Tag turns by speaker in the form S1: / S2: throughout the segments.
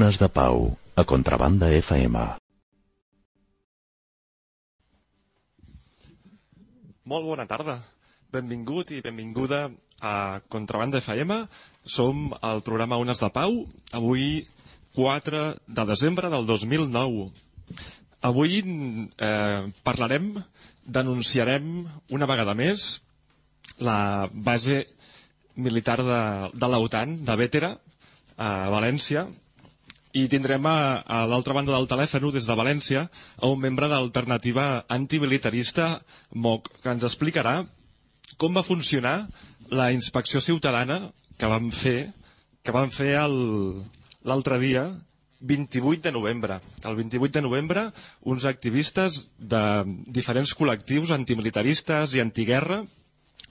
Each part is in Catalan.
S1: Ones de Pau, a Contrabanda FM.
S2: Molt bona tarda. Benvingut i benvinguda a Contrabanda FM. Som al programa Ones de Pau, avui 4 de desembre del 2009. Avui eh, parlarem, denunciarem una vegada més la base militar de, de l'OTAN, de Bétera, a València, i tindrem a, a l'altra banda del telèfon, des de València, a un membre d'Alternativa Antimilitarista, MOC, que ens explicarà com va funcionar la inspecció ciutadana que vam fer, que vam fer l'altre dia, 28 de novembre. El 28 de novembre, uns activistes de diferents col·lectius antimilitaristes i antiguerra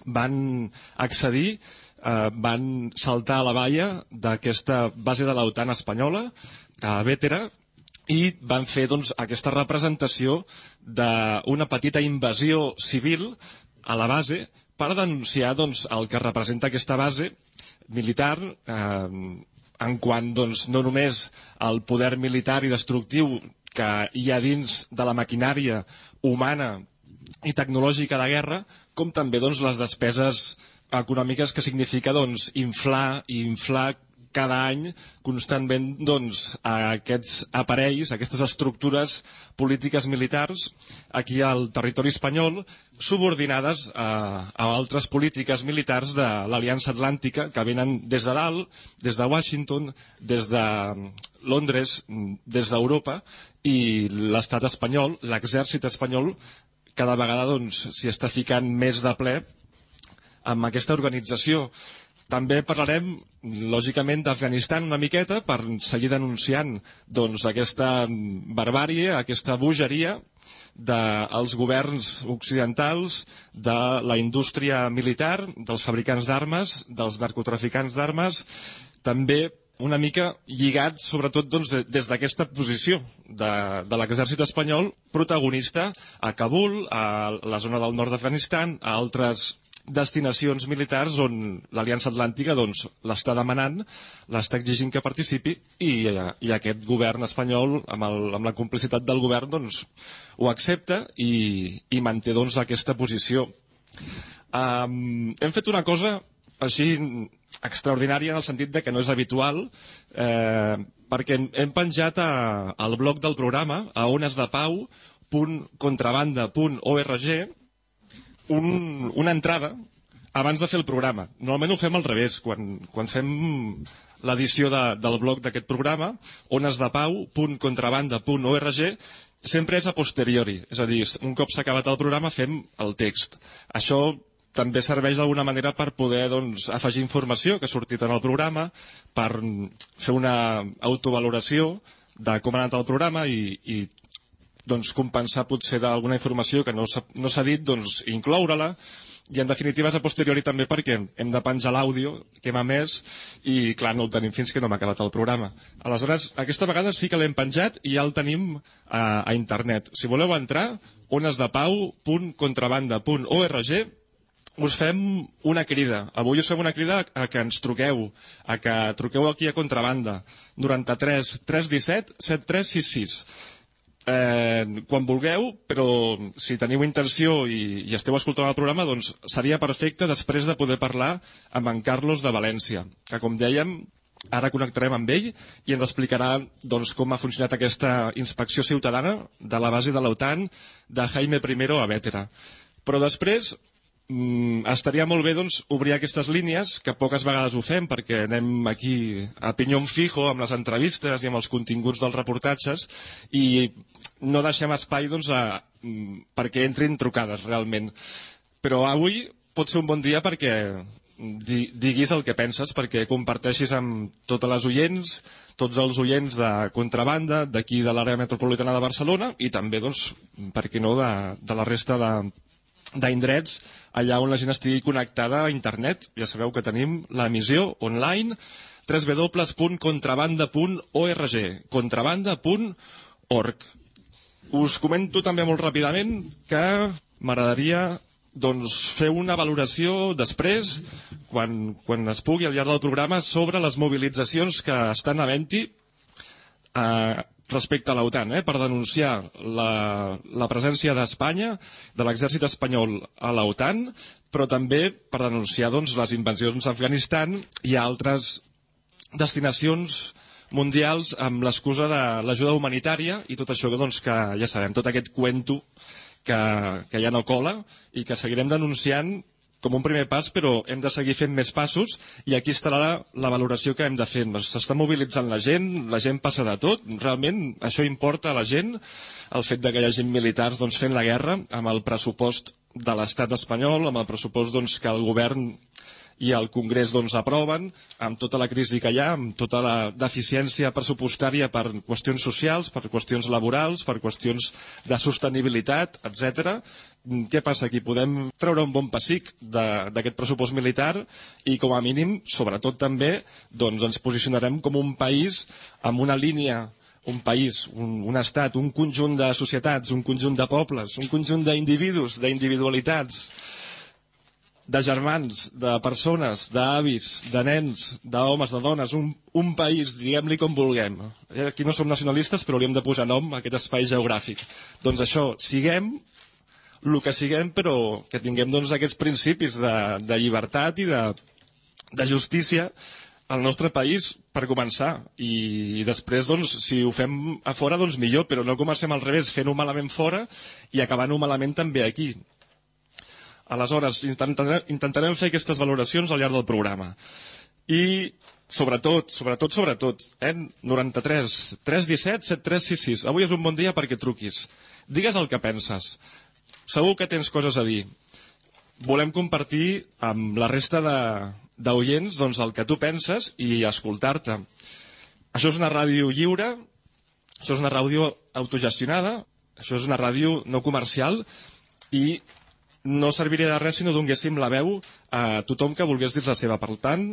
S2: van accedir eh, van saltar a la valla d'aquesta base de l'OTAN espanyola, a Bétera, i van fer doncs, aquesta representació d'una petita invasió civil a la base per denunciar doncs, el que representa aquesta base militar eh, en quant doncs, no només el poder militar i destructiu que hi ha dins de la maquinària humana i tecnològica de guerra, com també doncs, les despeses econòmiques que significa doncs, inflar i inflar cada any constantment doncs, a aquests aparells, a aquestes estructures polítiques militars aquí al territori espanyol subordinades a, a altres polítiques militars de l'Aliança Atlàntica que venen des de dalt, des de Washington, des de Londres, des d'Europa i l'estat espanyol, l'exèrcit espanyol cada vegada doncs, s'hi està ficant més de ple amb aquesta organització. També parlarem, lògicament, d'Afganistan una miqueta per seguir denunciant doncs, aquesta barbàrie, aquesta bogeria dels governs occidentals, de la indústria militar, dels fabricants d'armes, dels narcotraficants d'armes, també una mica lligats, sobretot doncs, des d'aquesta posició de, de l'exèrcit espanyol, protagonista a Kabul, a la zona del nord d'Afganistan, a altres destinacions militars on l'Aliança Atlàntica doncs, l'està demanant, l'està exigint que participi i, i aquest govern espanyol, amb, el, amb la complicitat del govern, doncs, ho accepta i, i manté doncs, aquesta posició. Um, hem fet una cosa així extraordinària en el sentit de que no és habitual eh, perquè hem penjat a, al blog del programa a onesdepau.contrabanda.org un, una entrada abans de fer el programa. Normalment ho fem al revés. Quan, quan fem l'edició de, del blog d'aquest programa, onesdepau.contrabanda.org, sempre és a posteriori. És a dir, un cop s'ha acabat el programa fem el text. Això també serveix d'alguna manera per poder doncs, afegir informació que ha sortit en el programa, per fer una autovaloració de com ha anat el programa i, i doncs, compensar potser d'alguna informació que no s'ha no dit, doncs, incloure-la, i en definitiva és a posteriori també perquè hem de penjar l'àudio que hem emès i clar, no el tenim fins que no hem acabat el programa. Aleshores, aquesta vegada sí que l'hem penjat i ja el tenim a, a internet. Si voleu entrar, onesdepau.contrabanda.org us fem una crida. Avui us fem una crida a que ens truqueu, a que truqueu aquí a Contrabanda. 93 317 7366 eh, quan vulgueu, però si teniu intenció i, i esteu escoltant el programa, doncs seria perfecte després de poder parlar amb en Carlos de València, que com dèiem, ara connectarem amb ell i ens explicarà doncs, com ha funcionat aquesta inspecció ciutadana de la base de l'OTAN de Jaime I a Vétera. Però després mm, estaria molt bé doncs, obrir aquestes línies, que poques vegades ho fem, perquè anem aquí a pinyón fijo amb les entrevistes i amb els continguts dels reportatges, i no deixem espai doncs, a, mm, perquè entrin trucades, realment. Però avui pot ser un bon dia perquè diguis el que penses, perquè comparteixis amb totes les oients, tots els oients de contrabanda, d'aquí de l'àrea metropolitana de Barcelona, i també, doncs, per què no, de, de la resta de, d'indrets allà on la gent estigui connectada a internet. Ja sabeu que tenim l'emissió online www.contrabanda.org contrabanda.org Us comento també molt ràpidament que m'agradaria doncs, fer una valoració després, quan, quan es pugui al llarg del programa, sobre les mobilitzacions que estan havent-hi eh, respecte a l'OTAN, eh, per denunciar la, la presència d'Espanya, de l'exèrcit espanyol a l'OTAN, però també per denunciar doncs, les invasions a Afganistan i a altres destinacions mundials amb l'excusa de l'ajuda humanitària i tot això doncs, que ja sabem, tot aquest cuento que, que ja no cola i que seguirem denunciant com un primer pas, però hem de seguir fent més passos i aquí estarà la, la valoració que hem de fer. S'està mobilitzant la gent, la gent passa de tot, realment això importa a la gent, el fet que hi hagi militars doncs, fent la guerra amb el pressupost de l'estat espanyol, amb el pressupost doncs, que el govern i el Congrés doncs, aproven, amb tota la crisi que hi ha, amb tota la deficiència pressupostària per qüestions socials, per qüestions laborals, per qüestions de sostenibilitat, etc. Què passa aquí? Podem treure un bon pessic d'aquest pressupost militar i com a mínim, sobretot també, doncs ens posicionarem com un país amb una línia un país, un, un estat, un conjunt de societats, un conjunt de pobles, un conjunt d'individus, d'individualitats, de germans, de persones, d'avis, de nens, d'homes, de dones, un, un país, diguem-li com vulguem. Aquí no som nacionalistes, però hauríem de posar nom a aquest espai geogràfic. Doncs això, siguem el que siguem, però que tinguem doncs, aquests principis de, de llibertat i de, de justícia al nostre país per començar i, i després doncs, si ho fem a fora doncs millor, però no comencem al revés fent-ho malament fora i acabant-ho malament també aquí aleshores intentarem, intentarem fer aquestes valoracions al llarg del programa i sobretot, sobretot, sobretot, eh? 93 317 7366. Avui és un bon dia perquè truquis. Digues el que penses. Segur que tens coses a dir. Volem compartir amb la resta d'oients doncs, el que tu penses i escoltar-te. Això és una ràdio lliure, això és una ràdio autogestionada, això és una ràdio no comercial i no serviria de res si no donéssim la veu a tothom que volgués dir la seva. Per tant,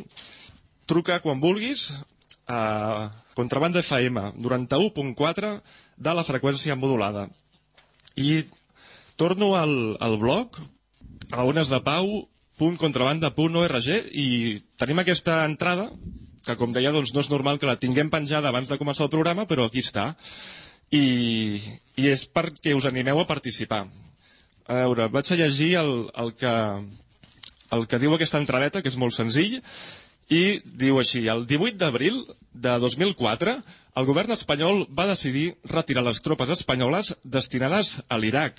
S2: Truca quan vulguis a Contrabanda FM 91.4 de la freqüència modulada. I torno al, al blog a onesdepau.contrabanda.org i tenim aquesta entrada que com deia doncs no és normal que la tinguem penjada abans de començar el programa però aquí està i, i és perquè us animeu a participar a veure, vaig a llegir el, el, que, el que diu aquesta entradeta que és molt senzill i diu així, el 18 d'abril de 2004, el govern espanyol va decidir retirar les tropes espanyoles destinades a l'Iraq.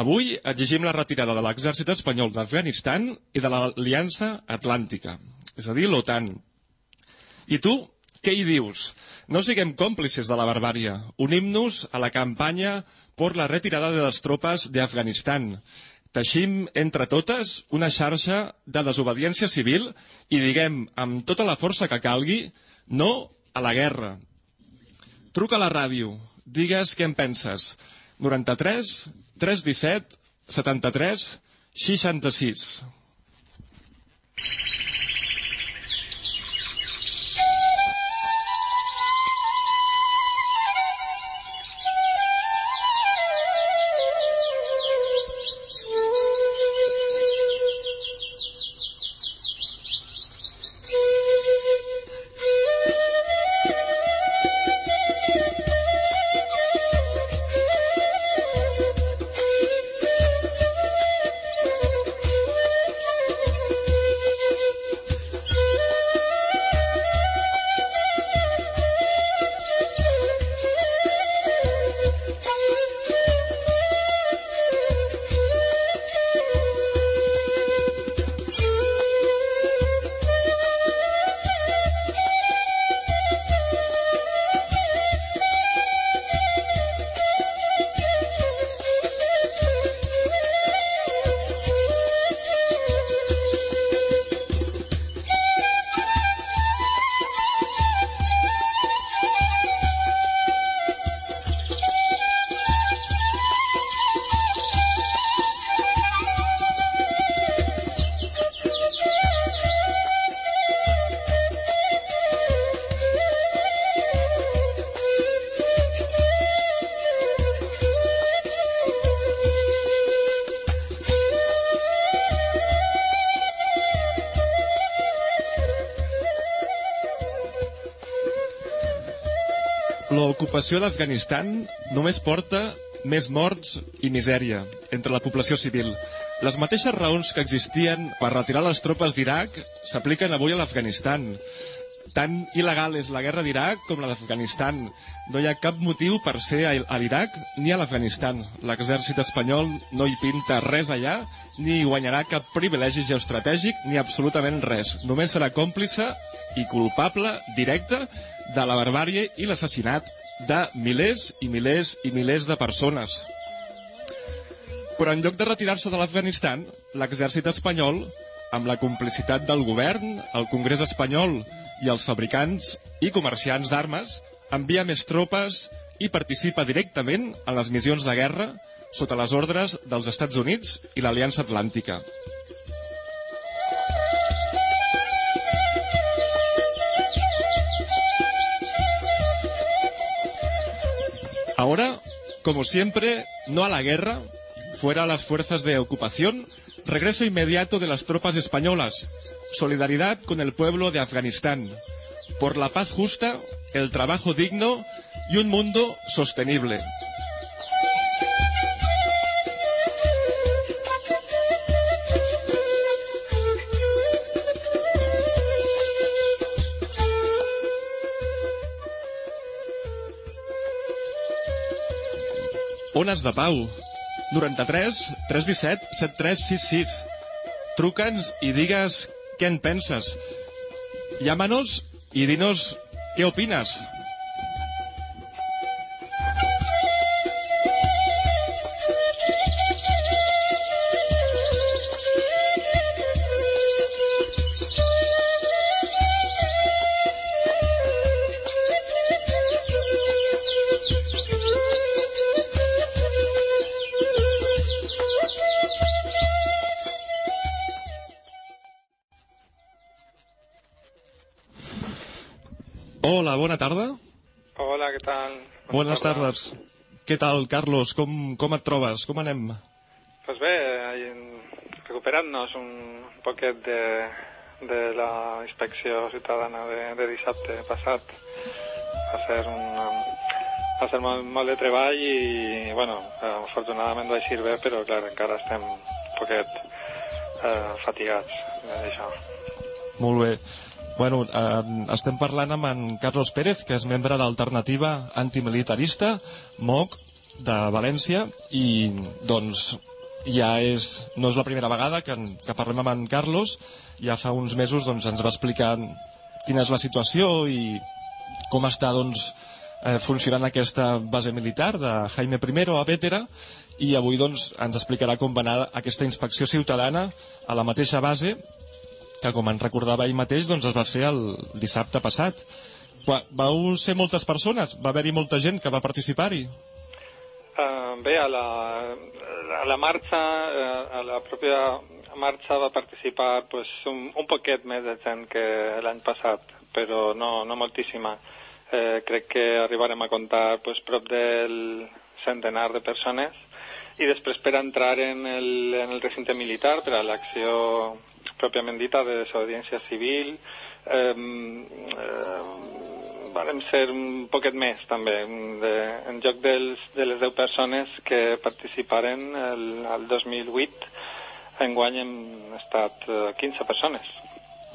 S2: Avui exigim la retirada de l'exèrcit espanyol d'Afganistan i de l'Aliança Atlàntica, és a dir, l'OTAN. I tu, què hi dius? No siguem còmplices de la barbària. Unim-nos a la campanya per la retirada de les tropes d'Afganistan. Teixim entre totes una xarxa de desobediència civil i diguem amb tota la força que calgui no a la guerra. Truca a la ràdio, digues què en penses. 93 317 73 66. L'ocupació d'Afganistan només porta més morts i misèria entre la població civil. Les mateixes raons que existien per retirar les tropes d'Iraq s'apliquen avui a l'Afganistan. Tan il·legal és la guerra d'Iraq com la d'Afganistan. No hi ha cap motiu per ser a l'Iraq ni a l'Afganistan. L'exèrcit espanyol no hi pinta res allà, ni guanyarà cap privilegi geoestratègic, ni absolutament res. Només serà còmplice i culpable directe de la barbàrie i l'assassinat de milers i milers i milers de persones. Però en lloc de retirar-se de l'Afganistan, l'exèrcit espanyol, amb la complicitat del govern, el Congrés espanyol i els fabricants i comerciants d'armes, envia més tropes i participa directament en les missions de guerra sota les ordres dels Estats Units i l'Aliança Atlàntica. Ahora, como siempre, no a la guerra, fuera las fuerzas de ocupación, regreso inmediato de las tropas españolas, solidaridad con el pueblo de Afganistán, por la paz justa, el trabajo digno y un mundo sostenible. Ones de Pau. 93 317 7366. Truca'ns i digues què en penses. Llámanos y dinos qué opinas. Hola, bona tarda.
S3: Hola, què tal?
S2: Bones tardes. Què tal, Carlos? Com, com et trobes? Com anem?
S3: Pues bé, recuperant-nos un poquet de, de la inspecció ciutadana de, de dissabte passat. Va ser, un, va ser molt, molt de treball i, bueno, afortunadament va eixir bé, però clar, encara estem un poquet eh, fatigats d'això.
S2: Molt bé. Bueno, eh, estem parlant amb en Carlos Pérez, que és membre d'Alternativa Antimilitarista, MOC, de València, i doncs ja és, no és la primera vegada que, que parlem amb en Carlos, ja fa uns mesos doncs, ens va explicar quina és la situació i com està doncs, eh, funcionant aquesta base militar de Jaime I a Vétera, i avui doncs, ens explicarà com va anar aquesta inspecció ciutadana a la mateixa base que com en recordava ell mateix doncs es va fer el dissabte passat. Vau ser moltes persones? Va haver-hi molta gent que va participar-hi?
S3: Uh, bé, a la, a la marxa, uh, a la pròpia marxa va participar pues, un, un poquet més de gent que l'any passat, però no, no moltíssima. Eh, crec que arribarem a comptar pues, prop del centenar de persones i després per entrar en el, en el recinte militar per a l'acció pròpiament dita de desobediència civil. Eh, eh, vam ser un poquet més també, de, en lloc dels, de les 10 persones que participaren el, el 2008, enguany hem estat 15 eh, persones.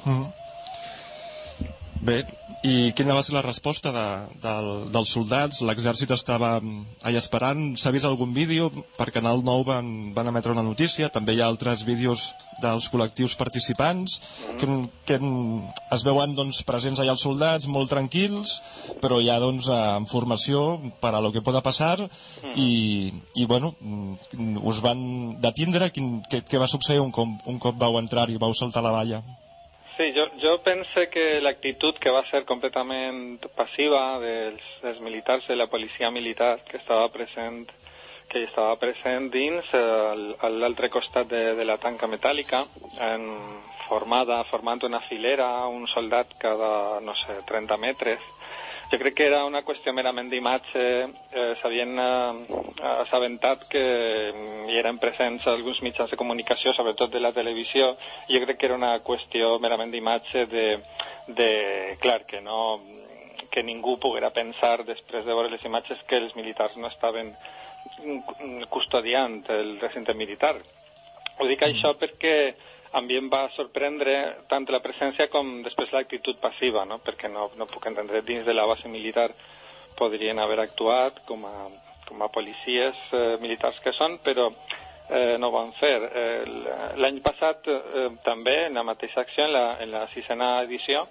S3: Mm.
S2: Bé, i quina va ser la resposta de, de, dels soldats? L'exèrcit estava allà esperant? S'ha vist algun vídeo? Per Canal 9 van, van emetre una notícia. També hi ha altres vídeos dels col·lectius participants que, que es veuen doncs, presents allà els soldats, molt tranquils, però ja doncs, en formació per a lo que poda passar i, i bueno, us van detindre? Quin, què, què va succeir un cop, un cop vau entrar i vau saltar la valla?
S3: Sí, jo, jo pense que l'actitud que va ser completament passiva dels, dels militars de la policia militar que estava present que estava present dins a l'altre costat de, de la tanca metàl·lica en formada, formant una filera, un soldat cada, no sé, 30 metres, jo crec que era una qüestió merament d'imatge. Eh, S'havien eh, assabentat que hi eren presents alguns mitjans de comunicació, sobretot de la televisió, i jo crec que era una qüestió merament d'imatge de, de, clar, que no que ningú poguera pensar després de veure les imatges que els militars no estaven custodiant el recinte militar. Ho dic això perquè a mi em va sorprendre tant la presència com després l'actitud passiva, no? perquè no, no puc entendre dins de la base militar podrien haver actuat com a, com a policies eh, militars que són, però eh, no ho van fer. Eh, L'any passat eh, també, en la mateixa acció, en la, en la sisena edició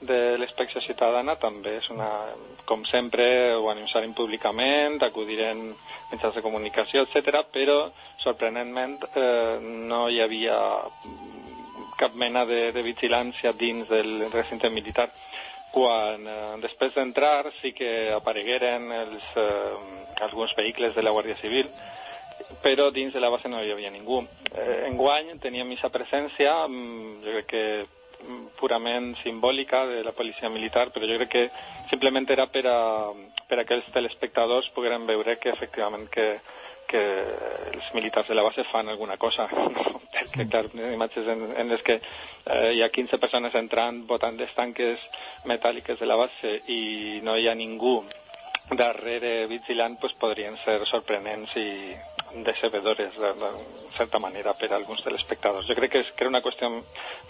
S3: de l'inspecció ciutadana, també és una, com sempre, ho anunciarem públicament, acudirem mitjans de comunicació, etc. però sorprenentment eh, no hi havia cap mena de, de vigilància dins del recinte militar. Quan eh, després d'entrar sí que aparegueren els, eh, alguns vehicles de la Guàrdia Civil, però dins de la base no hi havia ningú. Eh, enguany teníem aquesta presència, mm, jo crec que purament simbòlica de la policia militar, però jo crec que simplement era per a, per a que els telespectadors pogueren veure que efectivament que, que els militars de la base fan alguna cosa. No? Perquè, clar, imatges en, en les que eh, hi ha 15 persones entrant, votant les tanques metàl·liques de la base i no hi ha ningú darrere vigilant, pues, podrien ser sorprenents i decebedores, de, certa manera, per a alguns telespectadors. Jo crec que, és, que era una qüestió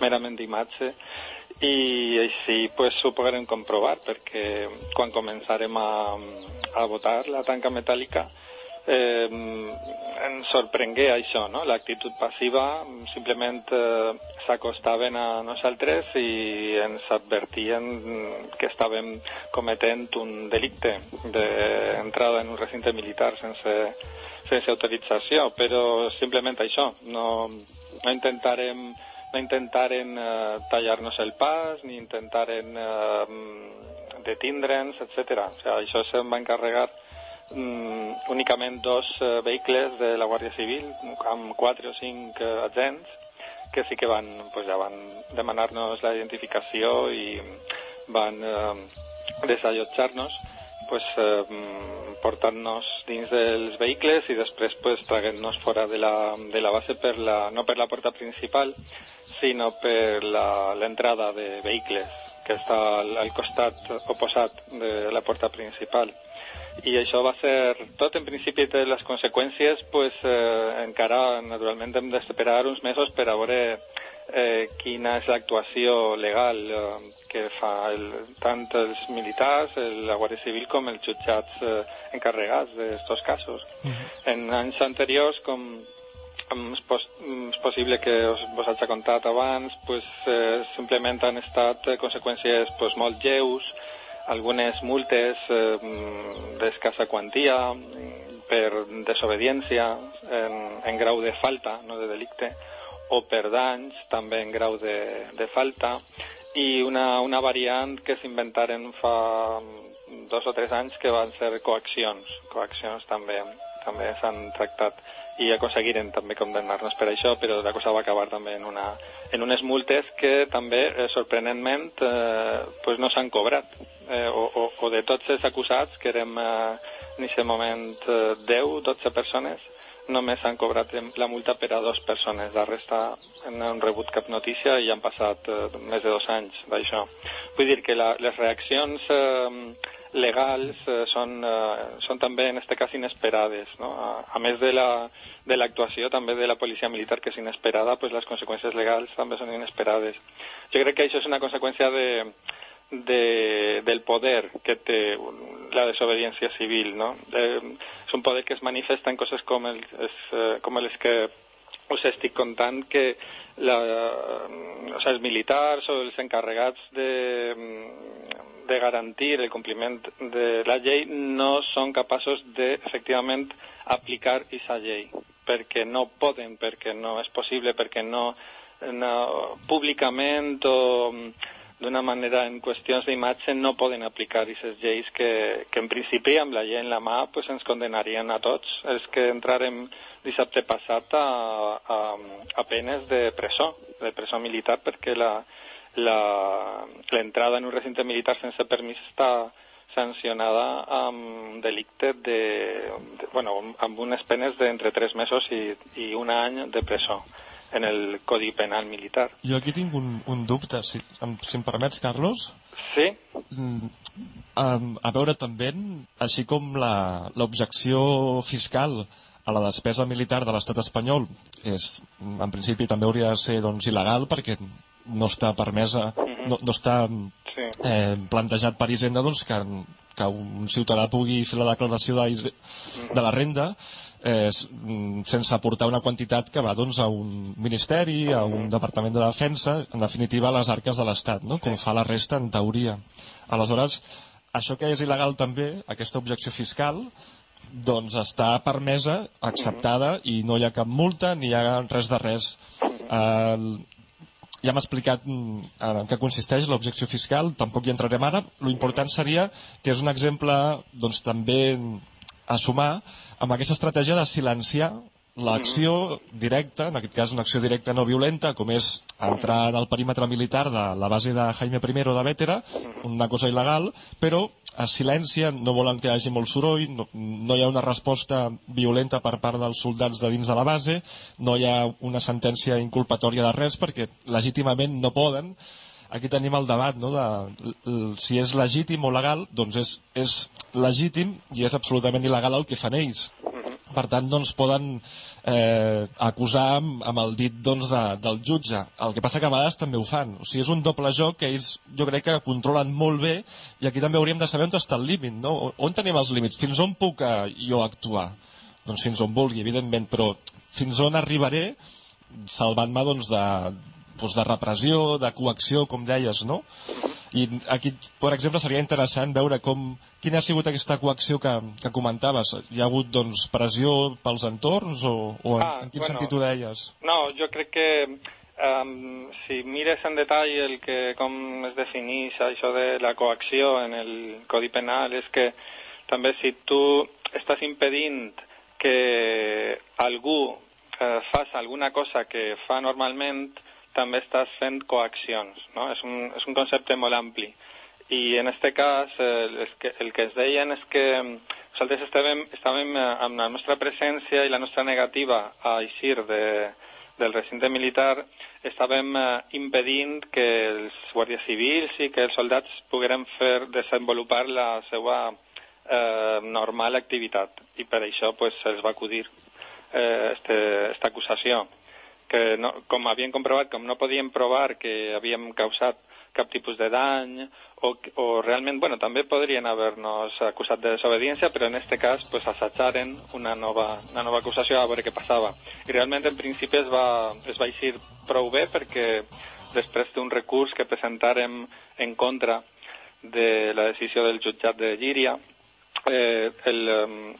S3: merament d'imatge i així pues, ho podrem comprovar perquè quan començarem a, a votar la tanca metàl·lica eh, ens sorprengué això, no? l'actitud passiva, simplement eh, s'acostaven a nosaltres i ens advertien que estàvem cometent un delicte d'entrada en un recinte militar sense, sense autorització, però simplement això, no, no intentarem no intentaren eh, tallar-nos el pas, ni intentaren eh, detindre'ns, etc. O sigui, això se'n va encarregar mm, únicament dos eh, vehicles de la Guàrdia Civil, amb quatre o cinc eh, agents, que sí que van, pues ja van demanar-nos la identificació i van eh, desallotjar-nos pues, eh, portant-nos dins dels vehicles i després pues, traguent-nos fora de la, de la base per la, no per la porta principal sinó per l'entrada de vehicles que està al, al costat oposat de la porta principal i això va ser tot en principi de les conseqüències pues, eh, encara naturalment hem d'esperar uns mesos per a veure eh, quina és l'actuació legal eh, que fa el, tant els militars, el, la Guàrdia Civil com els jutjats eh, encarregats d'aquests casos. Uh -huh. En anys anteriors, com és, pos és possible que us, vos hagi contat abans, pues, eh, simplement han estat eh, conseqüències pues, molt lleus, algunes multes eh, d'escassa quantia per desobediència en, en grau de falta, no de delicte, o per danys, també en grau de, de falta, i una, una variant que s'inventaren fa dos o tres anys que van ser coaccions. Coaccions també també s'han tractat i aconseguiren també condemnar-nos per això, però la cosa va acabar també en, una, en unes multes que també, eh, sorprenentment, eh, pues no s'han cobrat. Eh, o, o, o de tots els acusats, que érem eh, en aquest moment eh, 10-12 persones, només han cobrat la multa per a dues persones. La resta no han rebut cap notícia i han passat eh, més de dos anys d'això. Vull dir que la, les reaccions eh, legals eh, són, eh, són també en aquest cas inesperades. No? A, a més de la de l'actuació també de la policia militar que és inesperada, pues les conseqüències legals també són inesperades. Jo crec que això és una conseqüència de, de, del poder que té la desobediència civil, no? Eh, és un poder que es manifesta en coses com, el, es, eh, com les que us estic contant que la, o sigui, els militars o els encarregats de, de garantir el compliment de la llei no són capaços de, efectivament, aplicar aquesta llei, perquè no poden, perquè no és possible, perquè no, no públicament o d'una manera en qüestions d'imatge no poden aplicar aquestes lleis que, que en principi amb la llei en la mà pues, ens condenarien a tots. Els que entrarem dissabte passat a, a, a penes de presó, de presó militar perquè l'entrada en un recinte militar sense permís està sancionada amb delicte de, de bueno, amb unes penes d'entre tres mesos i, i un any de presó en el Codi Penal Militar.
S2: Jo aquí tinc un, un dubte, si, si em permets, Carlos.
S3: Sí.
S2: Mm, a, a veure també, així com l'objecció fiscal a la despesa militar de l'estat espanyol és, en principi també hauria de ser doncs, il·legal perquè no està permesa, mhm. no, no està eh, plantejat per Hisenda doncs, que, que un ciutadà pugui fer la declaració de, de la renda eh, sense aportar una quantitat que va doncs, a un ministeri, a un departament de defensa, en definitiva a les arques de l'Estat, no? com fa la resta en teoria. Aleshores, això que és il·legal també, aquesta objecció fiscal, doncs està permesa, acceptada i no hi ha cap multa ni hi ha res de res. Eh, ja m'ha explicat mm, en què consisteix l'objecció fiscal, tampoc hi entrarem ara. L'important seria que és un exemple doncs, també a sumar amb aquesta estratègia de silenciar l'acció directa, en aquest cas una acció directa no violenta, com és entrar en el perímetre militar de la base de Jaime I o de Vétera, una cosa il·legal, però es silencien, no volen que hi hagi molt soroll, no, no hi ha una resposta violenta per part dels soldats de dins de la base, no hi ha una sentència inculpatòria de res perquè legítimament no poden. Aquí tenim el debat no, de si és legítim o legal, doncs és, és legítim i és absolutament il·legal el que fan ells. Per tant, doncs, poden eh, acusar amb, amb el dit doncs, de, del jutge. El que passa que a vegades també ho fan. O sigui, és un doble joc que ells jo crec que controlen molt bé i aquí també hauríem de saber on està el límit, no? On tenim els límits? Fins on puc eh, jo actuar? doncs, fins on vulgui, evidentment, però fins on arribaré salvant-me doncs, de, doncs, de repressió, de coacció, com deies, no? I aquí, per exemple, seria interessant veure com, quina ha sigut aquesta coacció que, que comentaves. Hi ha hagut doncs, pressió pels entorns o, o en,
S3: Ah,
S2: en quin
S3: bueno.
S2: sentit ho deies?
S3: No, jo crec que um, si mires en detall el que, com es defineix això de la coacció en el Codi Penal és que també si tu estàs impedint que algú eh, faci alguna cosa que fa normalment, també estàs fent coaccions, no? És un, és un concepte molt ampli. I en aquest cas, eh, que, el que es deien és que nosaltres estàvem, estàvem eh, amb la nostra presència i la nostra negativa a eixir de, del recinte militar, estàvem eh, impedint que els guàrdies civils i que els soldats pogueren fer desenvolupar la seva eh, normal activitat. I per això pues, se'ls va acudir eh, este, esta acusació que no, com havien comprovat, com no podien provar que havíem causat cap tipus de dany o, o realment, bueno, també podrien haver-nos acusat de desobediència, però en aquest cas pues, assajaren una nova, una nova acusació a veure què passava. I realment en principi es va, es va eixir prou bé perquè després d'un recurs que presentàrem en contra de la decisió del jutjat de Llíria, eh, el,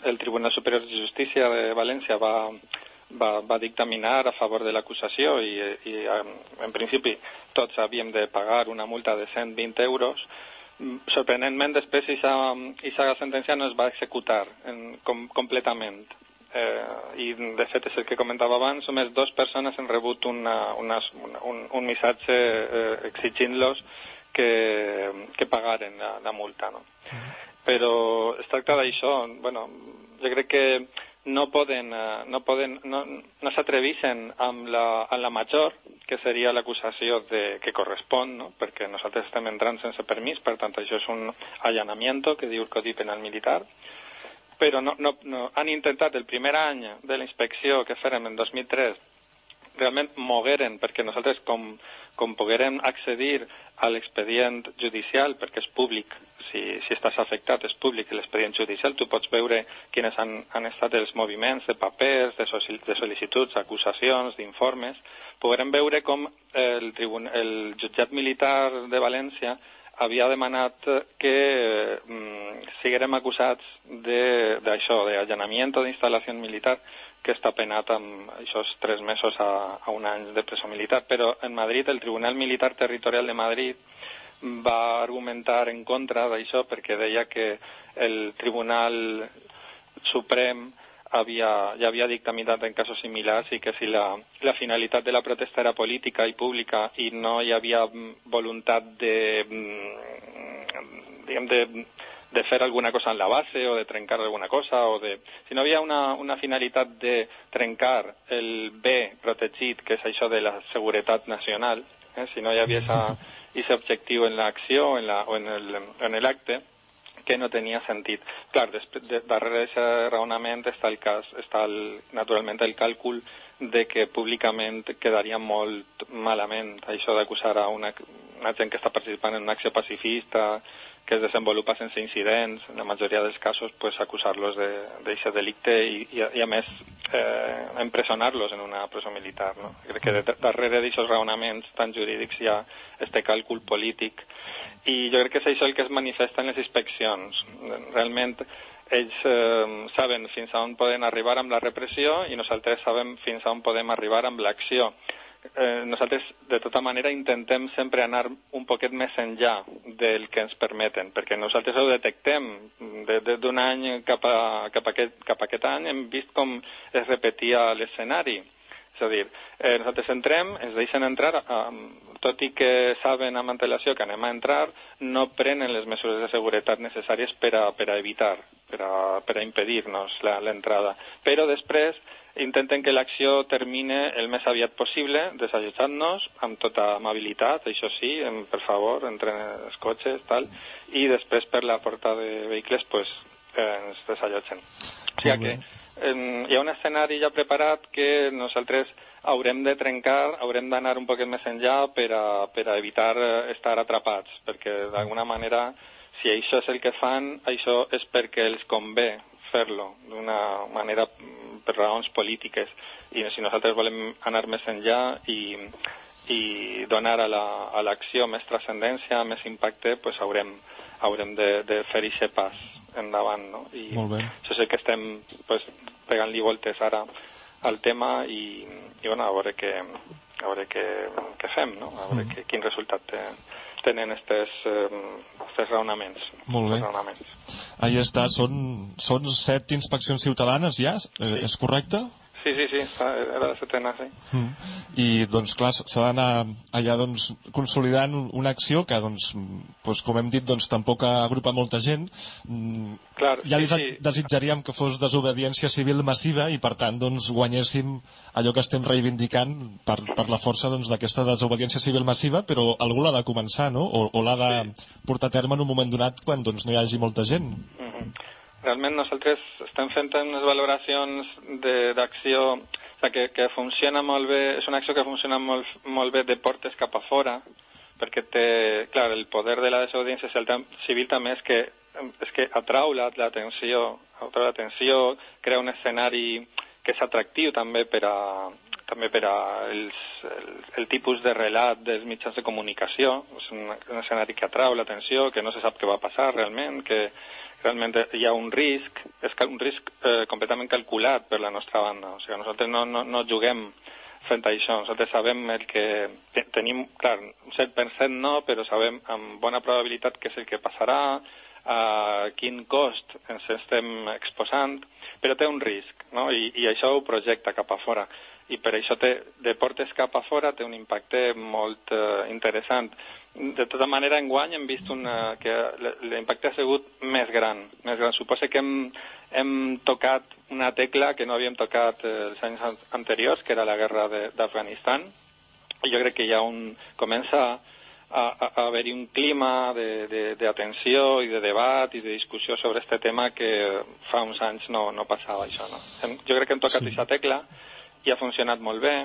S3: el Tribunal Superior de Justícia de València va, va, va dictaminar a favor de l'acusació i, i en principi tots havíem de pagar una multa de 120 euros. Mm, Sorprenentment, després aquesta sentència no es va executar en, com, completament. Eh, I, de fet, és el que comentava abans, només dues persones han rebut una, una, una, un, un missatge eh, exigint-los que, que pagaren la, la multa. No? Però es tracta d'això. Bueno, jo crec que no poden, eh, no, poden, no, no s'atreveixen amb la, amb la major, que seria l'acusació que correspon, no? perquè nosaltres estem entrant sense permís, per tant això és un allanamiento que diu el Codi Penal Militar, però no, no, no, han intentat el primer any de la inspecció que fèrem en 2003 realment mogueren, perquè nosaltres com, com poguérem accedir a l'expedient judicial, perquè és públic, si, si estàs afectat és públic l'expedient judicial, tu pots veure quines han, han estat els moviments de papers, de, de sol·licituds, acusacions, d'informes, poguérem veure com el, tribun el jutjat militar de València havia demanat que mm, siguérem acusats d'això, d'allanamiento d'instal·lació militar, que està penat amb aquests tres mesos a, a un any de presó militar. Però en Madrid, el Tribunal Militar Territorial de Madrid va argumentar en contra d'això perquè deia que el Tribunal Suprem havia, ja havia dictaminat en casos similars i que si la, la finalitat de la protesta era política i pública i no hi havia voluntat de, mm, diguem, de, de fer alguna cosa en la base o de trencar alguna cosa o de... Si no hi havia una, una finalitat de trencar el bé protegit, que és això de la seguretat nacional, eh? si no hi havia aquest objectiu en l'acció en la, o en el- en l'acte, que no tenia sentit. Clar, després, de, darrere d'aquest raonament està el cas, està el, naturalment el càlcul de que públicament quedaria molt malament això d'acusar a una, una gent que està participant en una acció pacifista, que es desenvolupa sense incidents, en la majoria dels casos pues, acusar-los d'aquest delicte i, i, i a més eh, empresonar-los en una presó militar. No? Crec que de, darrere d'aquests raonaments tan jurídics hi ha este càlcul polític i jo crec que és això el que es manifesta en les inspeccions. Realment ells eh, saben fins a on poden arribar amb la repressió i nosaltres sabem fins a on podem arribar amb l'acció. Eh, nosaltres, de tota manera, intentem sempre anar un poquet més enllà del que ens permeten, perquè nosaltres ho detectem. De- de- D'un any cap a, cap, a aquest, cap a aquest any hem vist com es repetia l'escenari. És a dir, eh, nosaltres entrem, ens deixen entrar, eh, tot i que saben amb antelació que anem a entrar, no prenen les mesures de seguretat necessàries per a, per a evitar, per a, per a impedir-nos l'entrada. Però després intenten que l'acció termine el més aviat possible, desallotjant-nos amb tota amabilitat, això sí, em, per favor, entren els cotxes, tal, i després per la porta de vehicles pues, eh, ens desallotgen. O sigui que eh, hi ha un escenari ja preparat que nosaltres haurem de trencar, haurem d'anar un poquet més enllà per a, per a evitar eh, estar atrapats, perquè d'alguna manera, si això és el que fan, això és perquè els convé fer-lo d'una manera per raons polítiques i si nosaltres volem anar més enllà i, i donar a l'acció la, més transcendència, més impacte, pues haurem, haurem de, de fer aquest pas endavant. No? I
S2: Molt bé.
S3: això és el que estem pues, pegant-li voltes ara al tema i, i bueno, a veure què, a veure què, què fem, no? a veure
S2: Mm.
S3: que, quin resultat té, tenen aquests raonaments.
S2: Molt bé.
S3: raonaments.
S2: Ahí està, són, són set inspeccions ciutadanes ja, eh, és correcte?
S3: Sí, sí, sí, està- era la setena, sí.
S2: Mm. I, doncs, clar, s'ha d'anar allà, doncs, consolidant un- una acció que, doncs, mm, doncs, com hem dit, doncs, tampoc agrupa molta gent. Mm,
S3: Clar,
S2: ja
S3: sí, sí.
S2: desitjaríem que fos desobediència civil massiva i, per tant, doncs, guanyéssim allò que estem reivindicant per, per la força doncs, d'aquesta desobediència civil massiva, però algú l'ha de començar, no? O, o l'ha de portar a terme en un moment donat quan doncs, no hi hagi molta gent.
S3: Mhm. Realment nosaltres estem fent unes valoracions d'acció o sigui, que, que funciona molt bé, és una acció que funciona molt, molt bé de portes cap a fora, perquè té, clar, el poder de la desobediència civil també és que, és que atrau la- l'atenció, atrau l'atenció, crea un escenari que és atractiu també per a, també per a els, el, el tipus de relat dels mitjans de comunicació. És un, un escenari que atrau l'atenció, que no se sap què va passar realment, que realment hi ha un risc, és un risc eh, completament calculat per la nostra banda. O sigui, nosaltres no, no, no juguem fent això. Nosaltres sabem el que te- tenim, clar, un cert per cent no, però sabem amb bona probabilitat què és el que passarà, a quin cost ens estem exposant, però té un risc, no? I, i això ho projecta cap a fora. I per això té, de portes cap a fora té un impacte molt eh, interessant. De tota manera, enguany hem vist una, que l'impacte ha sigut més gran. Més gran. Suposa que hem, hem tocat una tecla que no havíem tocat eh, els anys an- anteriors, que era la guerra d'Afganistan, i jo crec que ha un... comença a, a, a haver-hi un clima de- de- d'atenció i de debat i de discussió sobre este tema que fa uns anys no, no passava això. No? Hem, jo crec que hem tocat
S2: Sí.
S3: aquesta tecla i ha funcionat molt bé,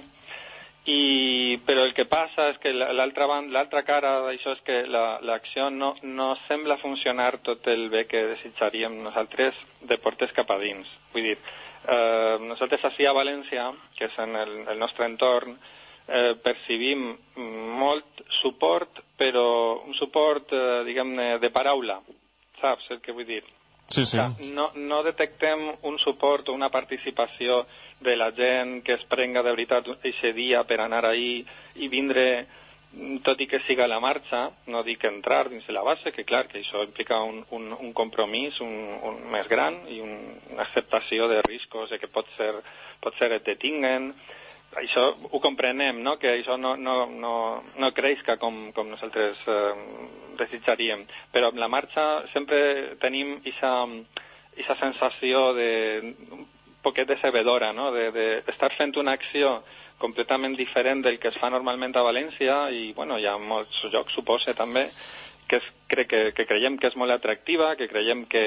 S3: i, però el que passa és que la- l'altra cara d'això és que la- l'acció no, no sembla funcionar tot el bé que desitjaríem nosaltres de portes cap a dins. Vull dir, eh, nosaltres així a València, que és en el, el nostre entorn, eh, percibim molt suport, però un suport, eh, diguem-ne, de paraula, saps el que vull dir?
S2: Sí, sí.
S3: No, no detectem un suport o una participació de la gent que es prenga de veritat aquest dia per anar ahí i vindre, tot i que siga la marxa, no dic entrar dins de la base, que clar, que això implica un, un, un compromís un, un més gran i un, una acceptació de riscos de que pot ser, pot ser et detinguen, això ho comprenem, no? que això no, no, no, no creixca com, com nosaltres eh, desitjaríem. Però amb la marxa sempre tenim aquesta sensació de un poquet decebedora, no? de, de estar fent una acció completament diferent del que es fa normalment a València i bueno, hi ha molts llocs, suposa també, que és, crec que, que creiem que és molt atractiva, que creiem que,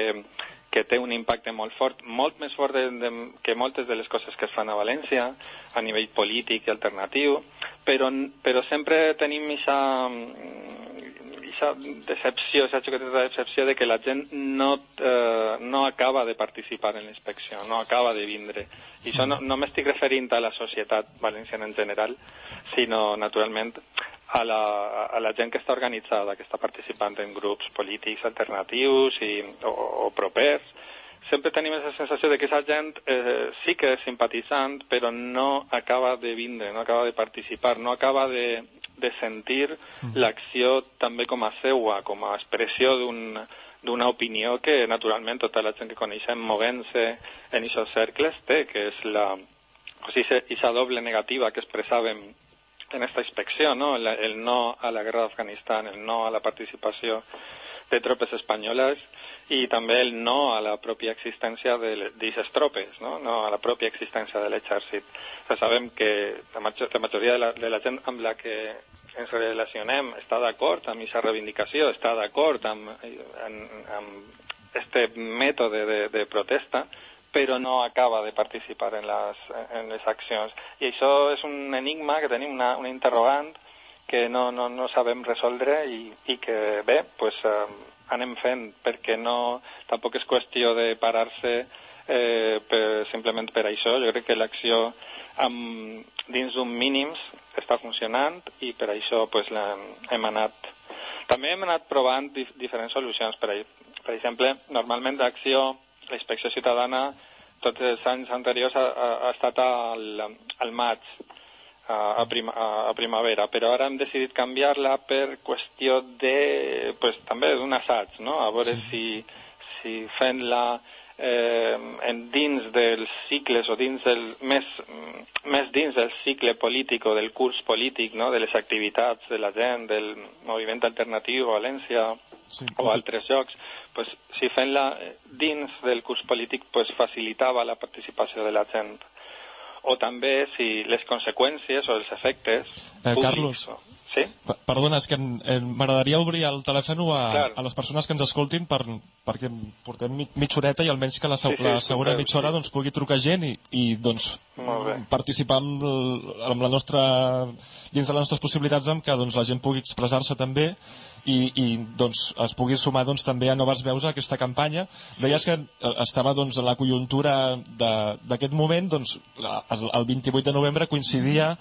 S3: que té un impacte molt fort, molt més fort de, de, que moltes de les coses que es fan a València, a nivell polític i alternatiu, però, però sempre tenim aquesta decepció, aquesta de decepció de que la gent no, eh, no acaba de participar en la inspecció, no acaba de vindre. I això no, no m'estic referint a la societat valenciana en general, sinó, naturalment, a la, a la gent que està organitzada, que està participant en grups polítics alternatius i, o, o propers, sempre tenim aquesta sensació de que aquesta gent eh, sí que és simpatitzant, però no acaba de vindre, no acaba de participar, no acaba de, de sentir l'acció també com a seua, com a expressió d'un d'una opinió que naturalment tota la gent que coneixem movent-se en aquests cercles té, que és la, o sigui, aquesta doble negativa que expressàvem en esta inspecció, ¿no? El, el no a la guerra d'Afganistan, el no a la participació de tropes espanyoles i també el no a la pròpia existència d'aquestes tropes, no? no a la pròpia existència de l'exèrcit. O sigui, sabem que la, major, la majoria de la, de la gent amb la que ens relacionem està d'acord amb aquesta reivindicació, està d'acord amb, amb, amb este mètode de, de protesta, però no acaba de participar en les, en les accions. I això és un enigma que tenim, una, una interrogant que no, no, no sabem resoldre i, i que bé, pues, eh, anem fent, perquè no, tampoc és qüestió de parar-se eh, per, simplement per això. Jo crec que l'acció amb, dins d'un mínims està funcionant i per això pues, hem anat també hem anat provant dif diferents solucions. Per, per exemple, normalment l'acció, la inspecció ciutadana, tots els anys anteriors ha, ha, ha estat al, al maig, a, a, prima, a, primavera, però ara hem decidit canviar-la per qüestió de, pues, també d'un assaig, no? a veure sí. si, si fent-la eh, en dins dels cicles o dins del, més, més dins del cicle polític o del curs polític, no? de les activitats de la gent, del moviment alternatiu a València sí. o altres llocs, pues, si fent-la dins del curs polític pues, facilitava la participació de la gent o també si les conseqüències o els efectes...
S2: Eh, Carlos,
S3: Sí?
S2: Perdona, és que m'agradaria obrir el telèfon a, a les persones que ens escoltin per, perquè portem mitja horeta i almenys que la, sí, sí, la segona sí, mitja hora doncs, pugui trucar gent i, i doncs, participar amb, amb la nostra, dins de les nostres possibilitats amb que doncs, la gent pugui expressar-se també i, i doncs, es pugui sumar doncs, també a noves veus a aquesta campanya. Deies que eh, estava doncs, la conjuntura d'aquest moment, doncs, el 28 de novembre coincidia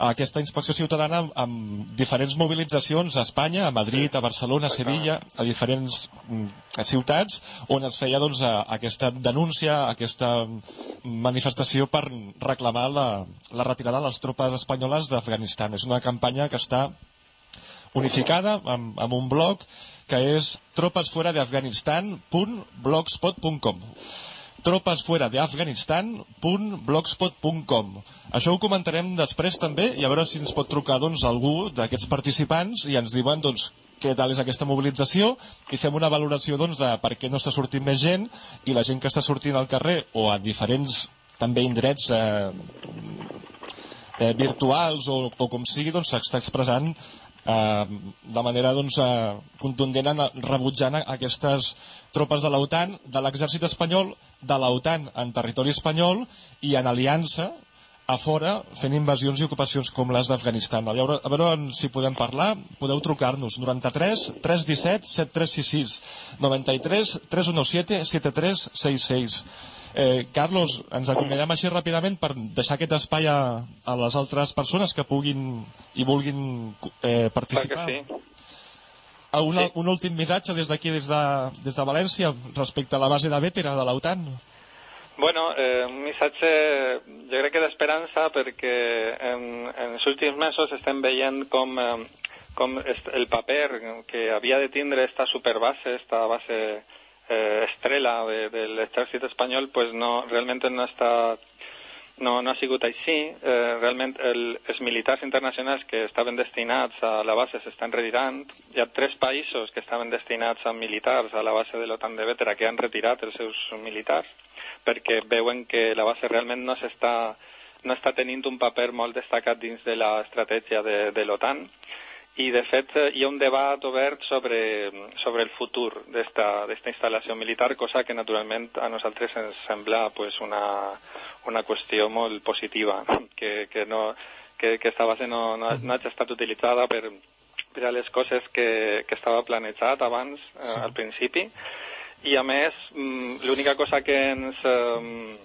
S2: aquesta inspecció ciutadana amb, amb diferents mobilitzacions a Espanya, a Madrid, a Barcelona, a Sevilla, a diferents mm, ciutats, on es feia doncs, aquesta denúncia, aquesta manifestació per reclamar la, la retirada de les tropes espanyoles d'Afganistan. És una campanya que està unificada amb, amb un blog que és tropesfueradeafganistan.blogspot.com tropesfueradeafganistan.blogspot.com Això ho comentarem després també i a veure si ens pot trucar doncs, algú d'aquests participants i ens diuen doncs, què tal és aquesta mobilització i fem una valoració doncs, de per què no està sortint més gent i la gent que està sortint al carrer o a diferents també indrets eh, eh, virtuals o, o com sigui doncs s'està expressant eh, de manera doncs, eh, contundent en, rebutjant aquestes tropes de l'OTAN, de l'exèrcit espanyol, de l'OTAN en territori espanyol i en aliança a fora fent invasions i ocupacions com les d'Afganistan. A, a veure si podem parlar, podeu trucar-nos 93 317 7366 93 317 7366 Eh, Carlos, ens acomiadem així ràpidament per deixar aquest espai a, a les altres persones que puguin i vulguin eh, participar.
S3: Sí.
S2: A una, sí. Un últim missatge des d'aquí, des, de, des de València, respecte a la base de Vétera de l'OTAN.
S3: Bueno, eh, un missatge jo crec que d'esperança perquè en, en els últims mesos estem veient com, eh, com el paper que havia de tindre esta superbase, esta base eh, estrella de, de l'exèrcit espanyol pues no, realment no està no, no ha sigut així. Eh, realment el, els militars internacionals que estaven destinats a la base s'estan retirant. Hi ha tres països que estaven destinats a militars a la base de l'OTAN de Vétera que han retirat els seus militars perquè veuen que la base realment no s'està no està tenint un paper molt destacat dins de l'estratègia de, de l'OTAN i de fet hi ha un debat obert sobre, sobre el futur d'esta instal·lació militar, cosa que naturalment a nosaltres ens sembla pues, una, una qüestió molt positiva, que, que, no, que, que esta base no, no, no hagi estat utilitzada per, per a les coses que, que estava planejat abans, eh, al principi, i a més mm, l'única cosa que ens, eh,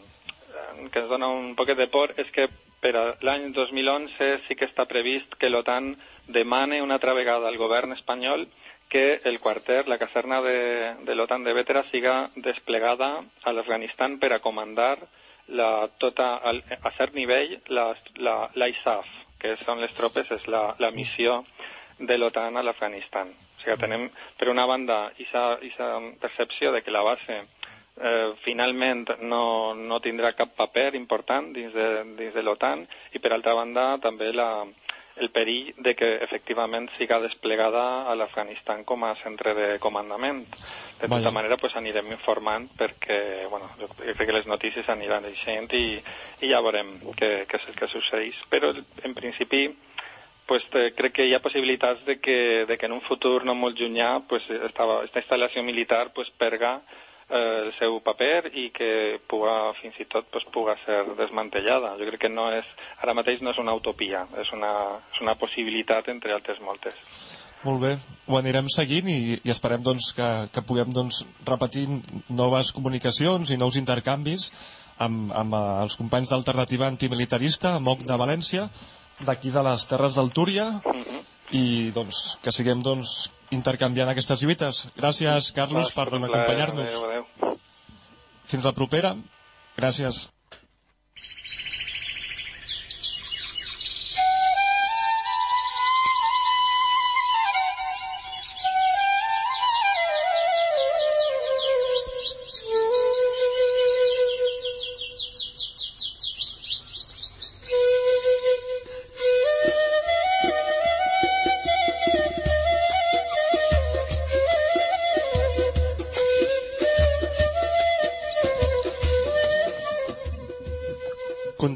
S3: que ens dona un poquet de por és que per l'any 2011 sí que està previst que l'OTAN demane una altra vegada al govern espanyol que el quarter, la caserna de, de l'OTAN de Vétera, siga desplegada a l'Afganistan per a comandar la, tota, al, a cert nivell l'ISAF, que són les tropes, és la, la missió de l'OTAN a l'Afganistan. O sigui, tenem, per una banda, aquesta percepció de que la base eh, finalment no, no tindrà cap paper important dins de, dins de l'OTAN i, per altra banda, també la, el perill de que efectivament siga desplegada a l'Afganistan com a centre de comandament. De tota Vaya. manera, pues, anirem informant perquè, bueno, jo crec que les notícies aniran eixent i, i ja veurem què, què és el que succeeix. Però, en principi, pues, te, crec que hi ha possibilitats de que, de que en un futur no molt llunyà pues, esta, esta instal·lació militar pues, perga eh, el seu paper i que puga, fins i tot pues, puga ser desmantellada. Jo crec que no és, ara mateix no és una utopia, és una, és una possibilitat entre altres moltes.
S2: Molt bé, ho anirem seguint i, i esperem doncs, que, que puguem doncs, repetir noves comunicacions i nous intercanvis amb, amb eh, els companys d'Alternativa Antimilitarista, MOC de València, d'aquí de les Terres del Túria,
S3: -hmm.
S2: i doncs, que siguem doncs, intercanviant aquestes lluites. Gràcies, Carlos, per acompanyar-nos. Fins la propera. Gràcies.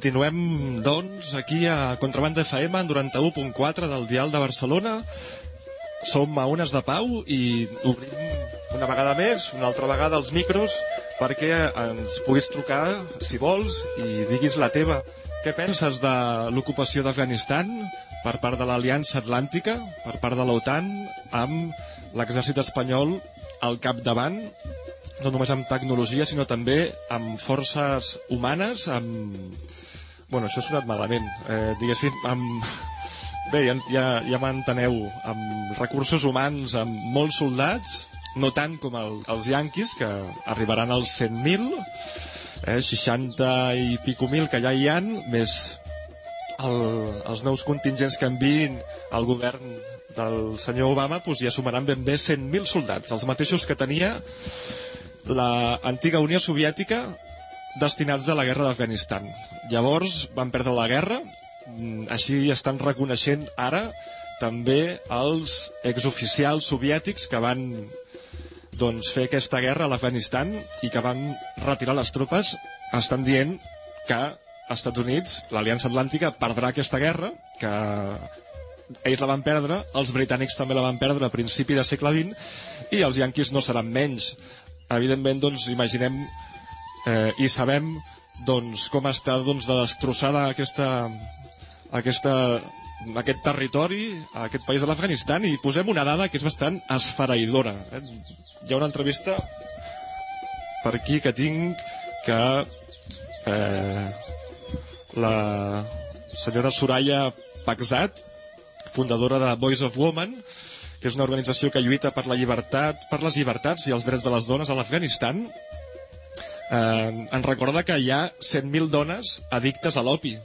S2: Continuem, doncs, aquí a Contrabanda FM en 91.4 del Dial de Barcelona. Som a Ones de Pau i obrim una vegada més, una altra vegada els micros perquè ens puguis trucar, si vols, i diguis la teva. Què penses de l'ocupació d'Afganistan per part de l'Aliança Atlàntica, per part de l'OTAN, amb l'exèrcit espanyol al capdavant no només amb tecnologia, sinó també amb forces humanes, amb... Bueno, això ha sonat malament. Eh, diguéssim, amb... Bé, ja, ja, ja m'enteneu, amb recursos humans, amb molts soldats, no tant com el, els yanquis, que arribaran als 100.000, eh, 60 i pico mil que ja hi han, més el, els nous contingents que enviïn el govern del senyor Obama, doncs ja sumaran ben bé 100.000 soldats, els mateixos que tenia la antiga Unió Soviètica destinats a la guerra d'Afganistan. Llavors van perdre la guerra, mm, així estan reconeixent ara també els exoficials soviètics que van doncs, fer aquesta guerra a l'Afganistan i que van retirar les tropes, estan dient que Estats Units, l'Aliança Atlàntica, perdrà aquesta guerra, que ells la van perdre, els britànics també la van perdre a principi de segle XX, i els yanquis no seran menys. Evidentment doncs imaginem eh, i sabem doncs com està doncs de destrossada aquesta, aquesta aquest territori, aquest país de l'Afganistan i posem una dada que és bastant esfereïdora eh? hi ha una entrevista per aquí que tinc que eh, la senyora Soraya Paxat fundadora de Voice of Woman que és una organització que lluita per la llibertat, per les llibertats i els drets de les dones a l'Afganistan, eh, ens recorda que hi ha 100.000 dones addictes a l'opi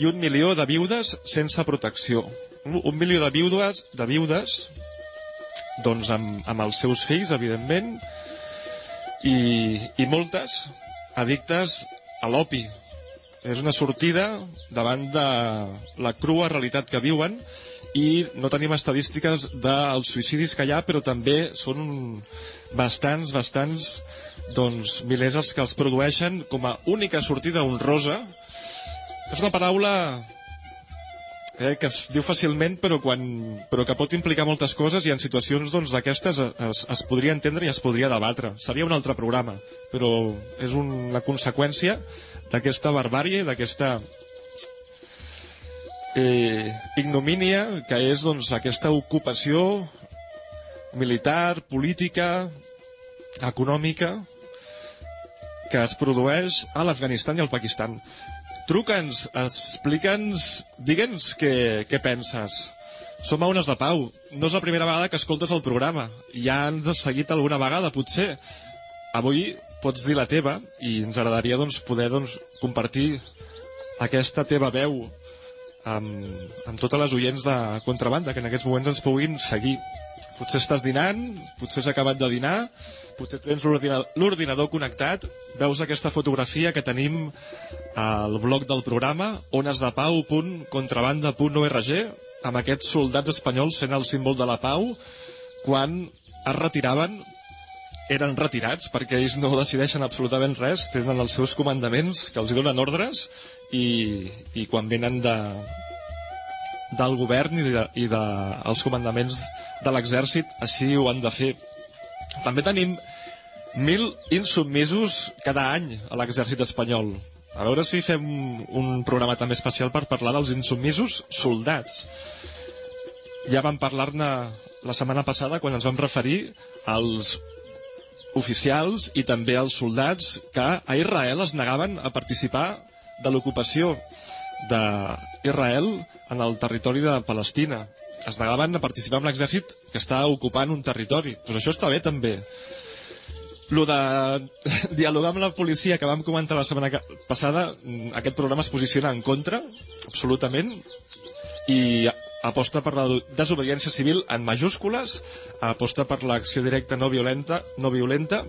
S2: i un milió de viudes sense protecció. Un, un milió de viudes, de viudes doncs amb, amb els seus fills, evidentment, i, i moltes addictes a l'opi. És una sortida davant de la crua realitat que viuen i no tenim estadístiques dels suïcidis que hi ha, però també són bastants, bastants doncs, milers els que els produeixen com a única sortida honrosa. És una paraula eh, que es diu fàcilment però, quan, però que pot implicar moltes coses i en situacions doncs, d'aquestes doncs, es, es podria entendre i es podria debatre. Seria un altre programa, però és una conseqüència d'aquesta barbàrie, d'aquesta eh, ignomínia que és doncs, aquesta ocupació militar, política, econòmica que es produeix a l'Afganistan i al Pakistan. Truca'ns, explica'ns, digue'ns què, què penses. Som a Ones de Pau. No és la primera vegada que escoltes el programa. Ja ens has seguit alguna vegada, potser. Avui pots dir la teva i ens agradaria doncs, poder doncs, compartir aquesta teva veu amb, amb totes les oients de contrabanda que en aquests moments ens puguin seguir. Potser estàs dinant, potser has acabat de dinar, potser tens l'ordinador connectat, veus aquesta fotografia que tenim al blog del programa onesdepau.contrabanda.org amb aquests soldats espanyols fent el símbol de la pau quan es retiraven eren retirats perquè ells no decideixen absolutament res, tenen els seus comandaments que els donen ordres i, i quan venen de, del govern i, de, de, comandaments de l'exèrcit així ho han de fer. També tenim Mil insubmisos cada any a l'exèrcit espanyol. A veure si fem un programa també especial per parlar dels insubmisos soldats. Ja vam parlar-ne la setmana passada quan ens vam referir als oficials i també als soldats que a Israel es negaven a participar de l'ocupació d'Israel en el territori de Palestina. Es negaven a participar en l'exèrcit que està ocupant un territori. Pues això està bé també. Lo de dialogar amb la policia que vam comentar la setmana passada, aquest programa es posiciona en contra, absolutament, i aposta per la desobediència civil en majúscules, aposta per l'acció directa no violenta, no violenta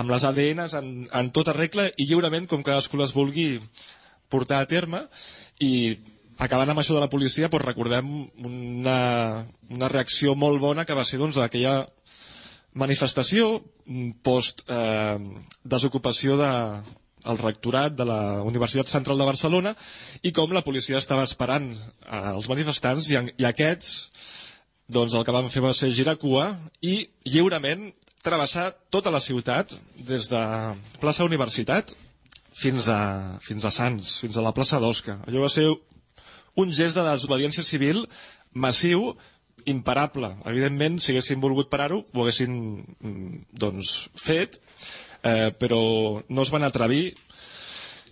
S2: amb les ADNs en, en tota regla i lliurement com cadascú les vulgui portar a terme. I acabant amb això de la policia doncs recordem una, una reacció molt bona que va ser doncs, aquella manifestació post eh, desocupació de, el rectorat de la Universitat Central de Barcelona i com la policia estava esperant eh, els manifestants i, i aquests doncs el que van fer va ser girar cua i lliurement travessar tota la ciutat des de plaça Universitat fins a, fins a Sants, fins a la plaça d'Osca. Allò va ser un gest de desobediència civil massiu, imparable. Evidentment, si haguessin volgut parar-ho, ho haguessin mm, doncs, fet, eh, però no es van atrevir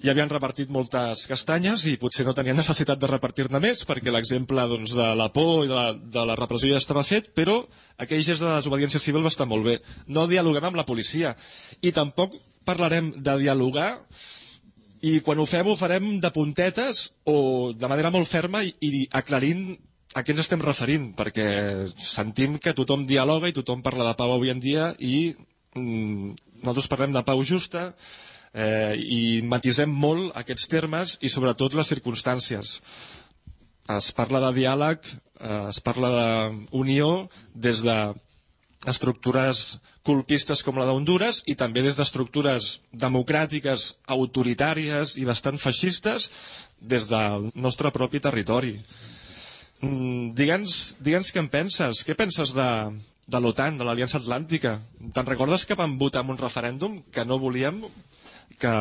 S2: ja havien repartit moltes castanyes i potser no tenien necessitat de repartir-ne més perquè l'exemple doncs, de la por i de la, de la repressió ja estava fet, però aquell gest de desobediència civil va estar molt bé. No dialoguem amb la policia i tampoc parlarem de dialogar i quan ho fem ho farem de puntetes o de manera molt ferma i, i aclarint a què ens estem referint, perquè sentim que tothom dialoga i tothom parla de pau avui en dia i mm, nosaltres parlem de pau justa eh, i matisem molt aquests termes i sobretot les circumstàncies. Es parla de diàleg, eh, es parla d'unió des de estructures colpistes com la d'Honduras i també des d'estructures democràtiques, autoritàries i bastant feixistes des del nostre propi territori. Mm, digue'ns, digue'ns què en penses. Què penses de, de l'OTAN, de l'Aliança Atlàntica. Te'n recordes que vam votar en un referèndum que no volíem que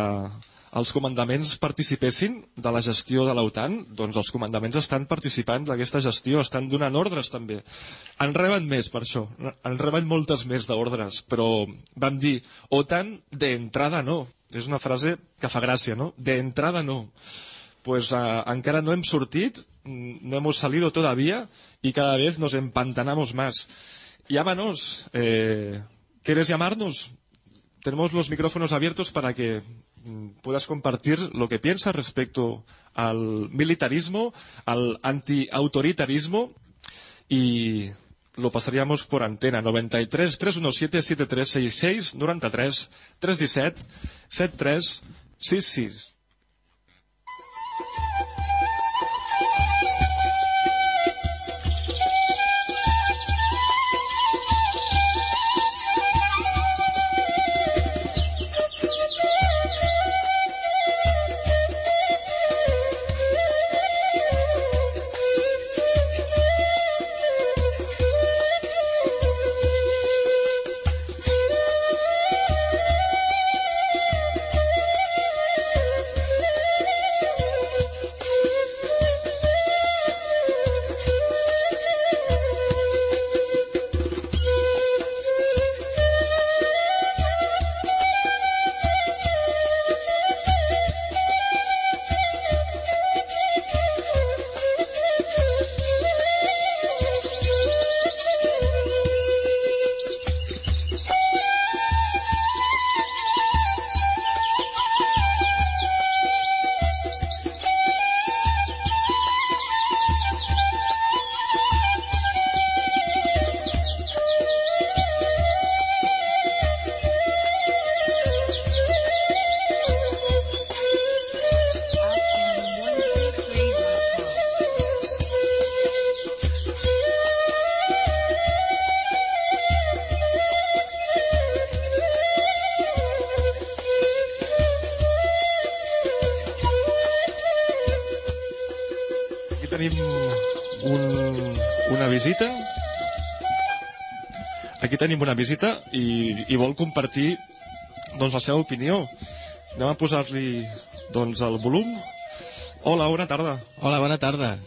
S2: els comandaments participessin de la gestió de l'OTAN? Doncs els comandaments estan participant d'aquesta gestió, estan donant ordres també. En reben més per això, en reben moltes més d'ordres, però vam dir OTAN de entrada no. És una frase que fa gràcia, no? De entrada no. Pues uh, encara no hem sortit, no hemos salido todavía y cada vez nos empantanamos más. Llámanos. Eh, ¿Quieres llamarnos? Tenemos los micrófonos abiertos para que mm, puedas compartir lo que piensas respecto al militarismo, al antiautoritarismo y lo pasaríamos por antena 93 317 7366 93 317 7366 tenim una visita i, i vol compartir doncs, la seva opinió. Anem a posar-li doncs, el volum. Hola, bona tarda.
S4: Hola, bona tarda.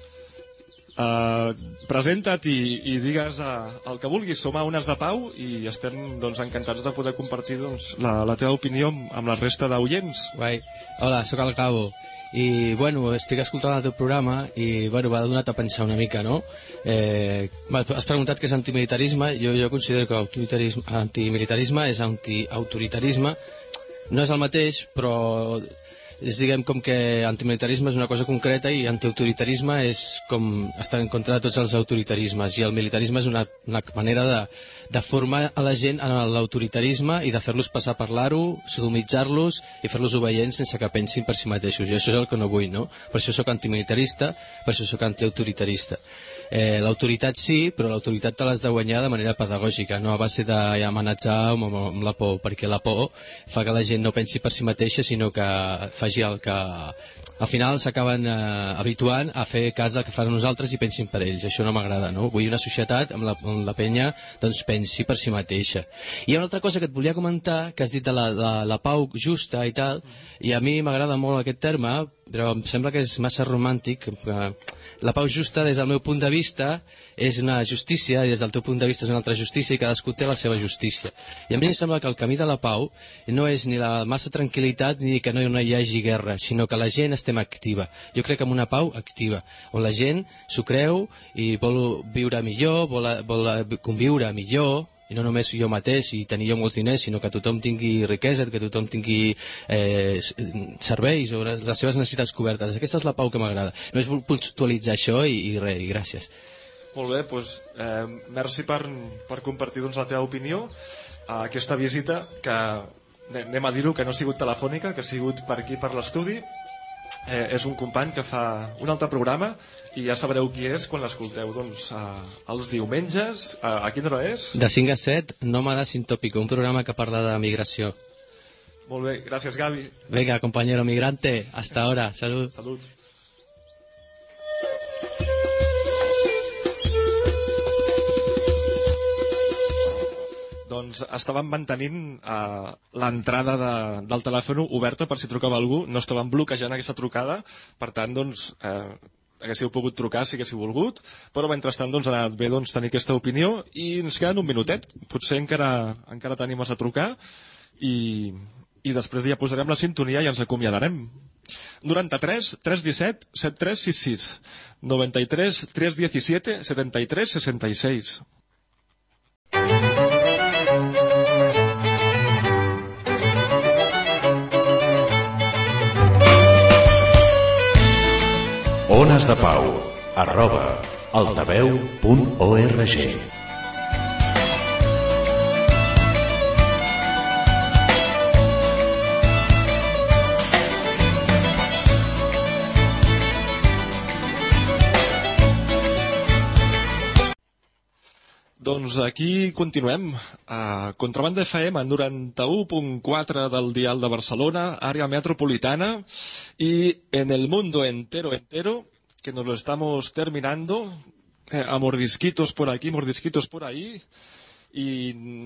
S2: Uh, presenta't i, i digues uh, el que vulguis. Som a Unes de Pau i estem doncs, encantats de poder compartir doncs, la, la teva opinió amb, amb la resta d'oients.
S4: Guai. Hola, sóc el Cabo. I, bueno, estic escoltant el teu programa i, bueno, m'ha donat a pensar una mica, no? Eh, has preguntat què és antimilitarisme. Jo, jo considero que antimilitarisme és antiautoritarisme. No és el mateix, però és diguem com que antimilitarisme és una cosa concreta i antiautoritarisme és com estar en contra de tots els autoritarismes i el militarisme és una, una manera de, de formar a la gent en l'autoritarisme i de fer-los passar per l'aro, sodomitzar-los i fer-los obeients sense que pensin per si mateixos. Jo això és el que no vull, no? Per això sóc antimilitarista, per això sóc antiautoritarista. Eh, l'autoritat sí, però l'autoritat te l'has de guanyar de manera pedagògica, no a base d'amenatzar amb, amb, la por, perquè la por fa que la gent no pensi per si mateixa, sinó que faci el que al final s'acaben eh, habituant a fer cas del que fan nosaltres i pensin per ells. Això no m'agrada, no? Vull una societat amb la, on la penya doncs, pensi per si mateixa. I hi ha una altra cosa que et volia comentar, que has dit de la, de la pau justa i tal, i a mi m'agrada molt aquest terme, però em sembla que és massa romàntic, eh, la pau justa des del meu punt de vista és una justícia i des del teu punt de vista és una altra justícia i cadascú té la seva justícia. I a mi em sembla que el camí de la pau no és ni la massa tranquil·litat ni que no hi hagi guerra sinó que la gent estem activa. Jo crec que en una pau activa on la gent s'ho creu i vol viure millor vol, vol conviure millor i no només jo mateix i tenir jo molts diners, sinó que tothom tingui riquesa, que tothom tingui eh, serveis o les seves necessitats cobertes. Aquesta és la pau que m'agrada. Només vull puntualitzar això i, i res, i gràcies.
S2: Molt bé, doncs, eh, merci per, per compartir doncs, la teva opinió a aquesta visita que anem a dir-ho que no ha sigut telefònica, que ha sigut per aquí per l'estudi eh, és un company que fa un altre programa i ja sabreu qui és quan l'escolteu doncs, eh, els diumenges eh, a quina hora és?
S4: De 5 a 7, Nòmada Sintòpico un programa que parla de migració.
S2: Molt bé, gràcies Gavi.
S4: Venga compañero migrante, hasta ahora, salut.
S2: Salut doncs estàvem mantenint eh, l'entrada de, del telèfon oberta per si trucava algú, no estàvem bloquejant aquesta trucada, per tant, doncs, eh, haguéssiu pogut trucar si haguéssiu volgut, però mentrestant doncs, ha anat bé doncs, tenir aquesta opinió i ens queden un minutet, potser encara, encara tenim a trucar i, i després ja posarem la sintonia i ens acomiadarem. 93 317 7366 93 317 73 66
S1: Ones de Pau, arroba, altaveu.org.
S2: Doncs aquí continuem. A Contrabanda FM 91.4 del dial de Barcelona, àrea metropolitana, i en el mundo entero, entero, que nos lo estamos terminando, eh, a mordisquitos por aquí, mordisquitos por ahí, i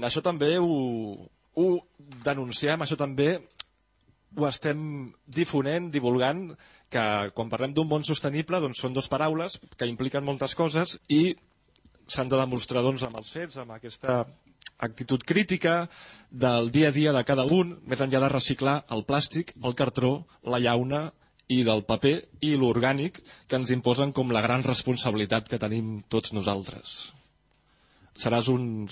S2: això també ho, ho denunciem, això també ho estem difonent, divulgant, que quan parlem d'un món sostenible doncs són dues paraules que impliquen moltes coses i s'han de demostrar doncs, amb els fets, amb aquesta actitud crítica del dia a dia de cada un, més enllà de reciclar el plàstic, el cartró, la llauna i del paper i l'orgànic que ens imposen com la gran responsabilitat que tenim tots nosaltres. Seràs un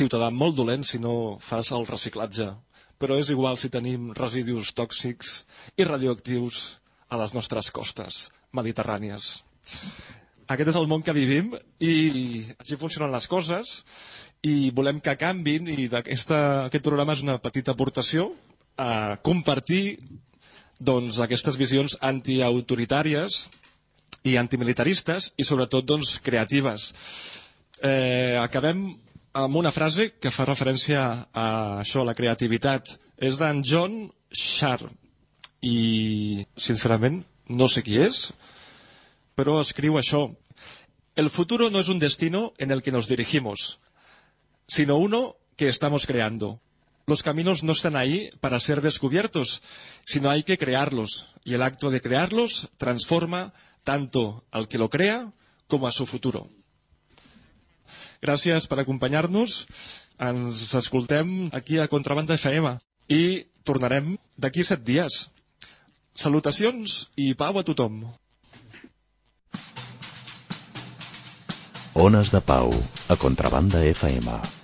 S2: ciutadà molt dolent si no fas el reciclatge, però és igual si tenim residus tòxics i radioactius a les nostres costes mediterrànies aquest és el món que vivim i així funcionen les coses i volem que canvin i aquest programa és una petita aportació a compartir doncs, aquestes visions antiautoritàries i antimilitaristes i sobretot doncs, creatives. Eh, acabem amb una frase que fa referència a això, a la creativitat. És d'en John Sharp i, sincerament, no sé qui és, pero escribo això. El futuro no es un destino en el que nos dirigimos. sino uno que estamos creando. Los caminos no están ahí para ser descubiertos, sino hay que crearlos. Y el acto de crearlos transforma tanto al que lo crea como a su futuro. Gràcies per acompanyar-nos. Ens escoltem aquí a Contrabanda FM i tornarem d'aquí set dies. Salutacions i pau a tothom.
S1: Ones de Pau, a Contrabanda FM.